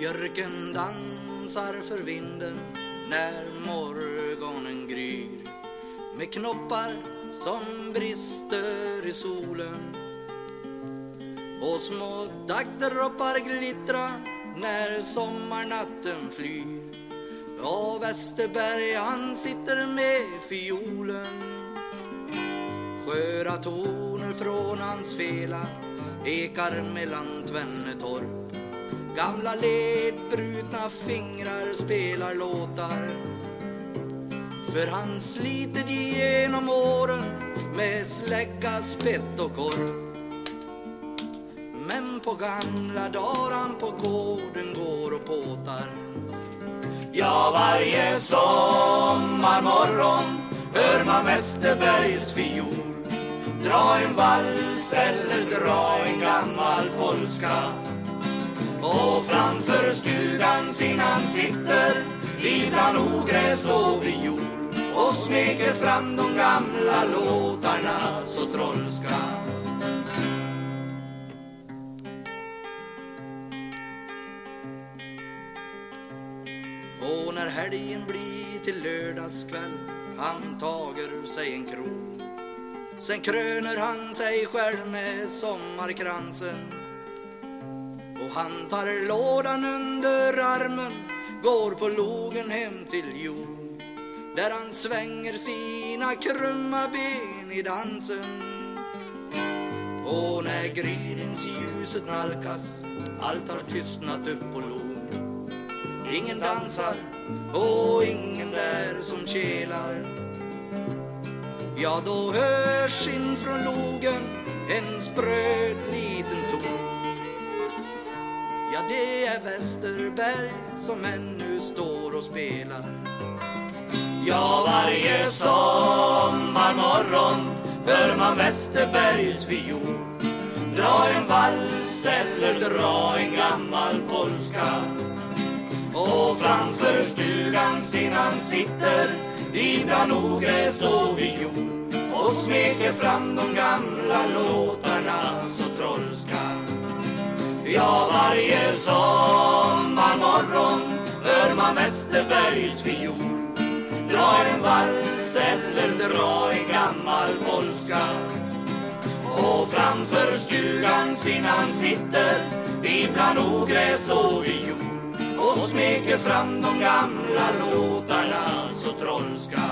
Björken dansar för vinden när morgonen gryr. Med knoppar som brister i solen. Och små daggdroppar glittra när sommarnatten flyr. Och Västerberg han sitter med fiolen. Sköra toner från hans fela ekar mellan Tvennetorp. Gamla ledbrutna fingrar spelar låtar. För han slitit igenom åren med slägga, spett och korv. Men på gamla dagar han på gården går och påtar. Ja, varje sommarmorgon hör man Westerbergs fiol. Dra en vals eller dra en gammal polska och framför stugan sin han sitter ibland ogräs och viol och smeker fram de gamla låtarna så trollska. Och när helgen blir till lördagskväll han tager sig en krog. Sen kröner han sig själv med sommarkransen och han tar lådan under armen Går på logen hem till jord Där han svänger sina krumma ben i dansen. Och när gryningsljuset nalkas Allt har tystnat upp på lån Ingen dansar och ingen där som kelar. Ja, då hörs in från logen en spröd liten ton. Ja, det är Westerberg som ännu står och spelar. Ja, varje sommarmorgon hör man Westerbergs fiol. Dra en vals eller dra en gammal polska. Och framför stugan sin han sitter ibland ogräs och viol och smeker fram de gamla låtarna så trollska Ja, varje sommarmorgon hör man Västerbergs fiol. Dra en vals eller dra en gammal polska. Och framför stugan sin han sitter ibland ogräs och viol och smeker fram de gamla låtarna så trollska.